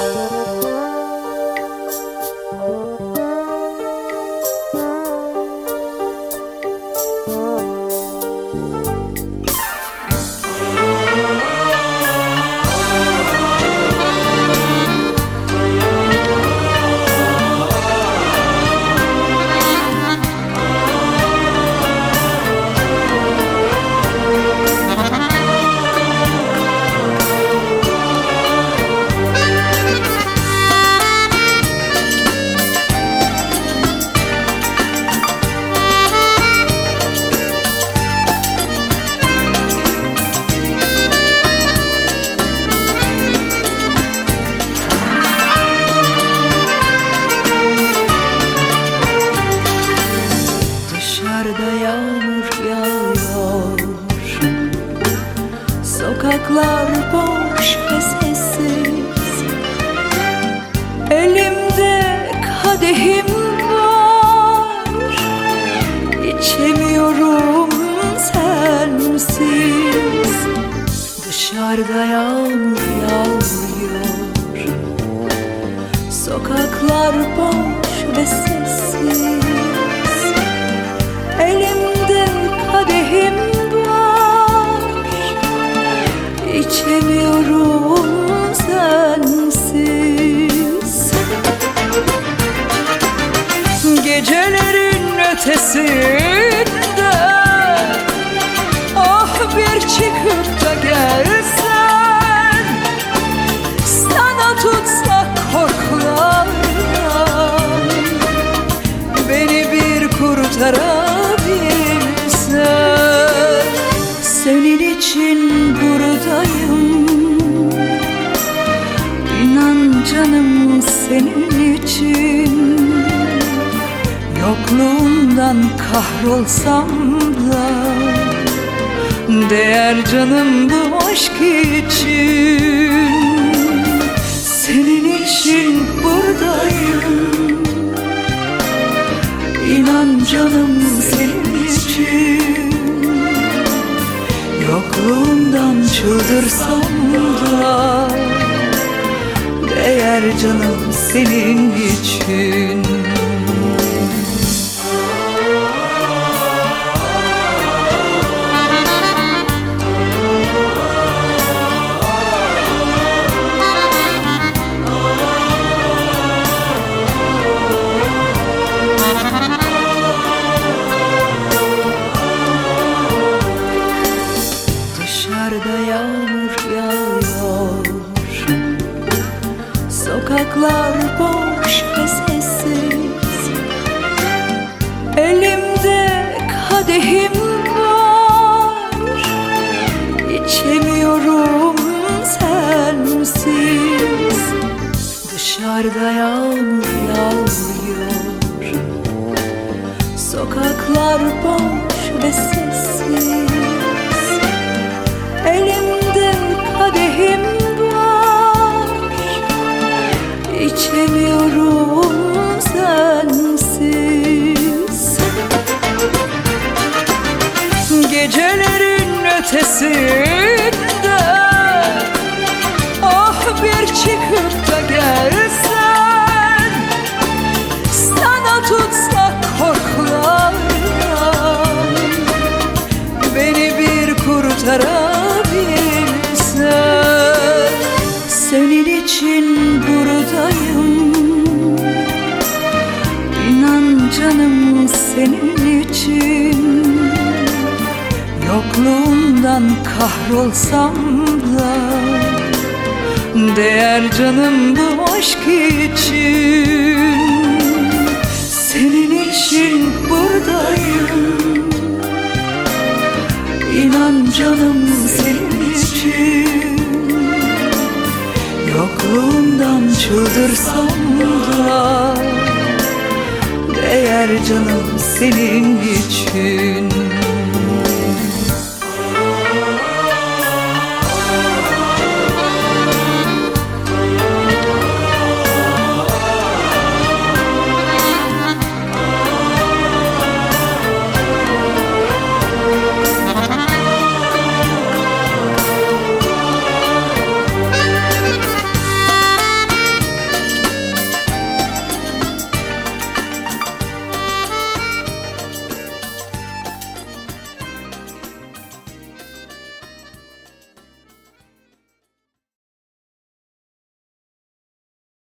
Dışarıda Dışarıda senin için. Yokluğundan kahrolsam da Değer canım bu aşk için. Senin için buradayım. İnan canım senin için. Yokluğundan çıldırsam da Değer canım senin için Sokaklar boş ve sessiz. Elimde kadehim var. İçemiyorum sensiz. Dışarıda yağmur yağıyor. Sokaklar boş ve sessiz ötesinde. Ah bir çıkıp da gelsen Sana tutsak korkular Beni bir kurtarabilsen Senin için buradayım. İnan canım senin için Yokluğundan kahrolsam da Değer canım bu aşk için. Senin için buradayım. İnan canım senin için. Yokluğundan çıldırsam da Değer canım senin için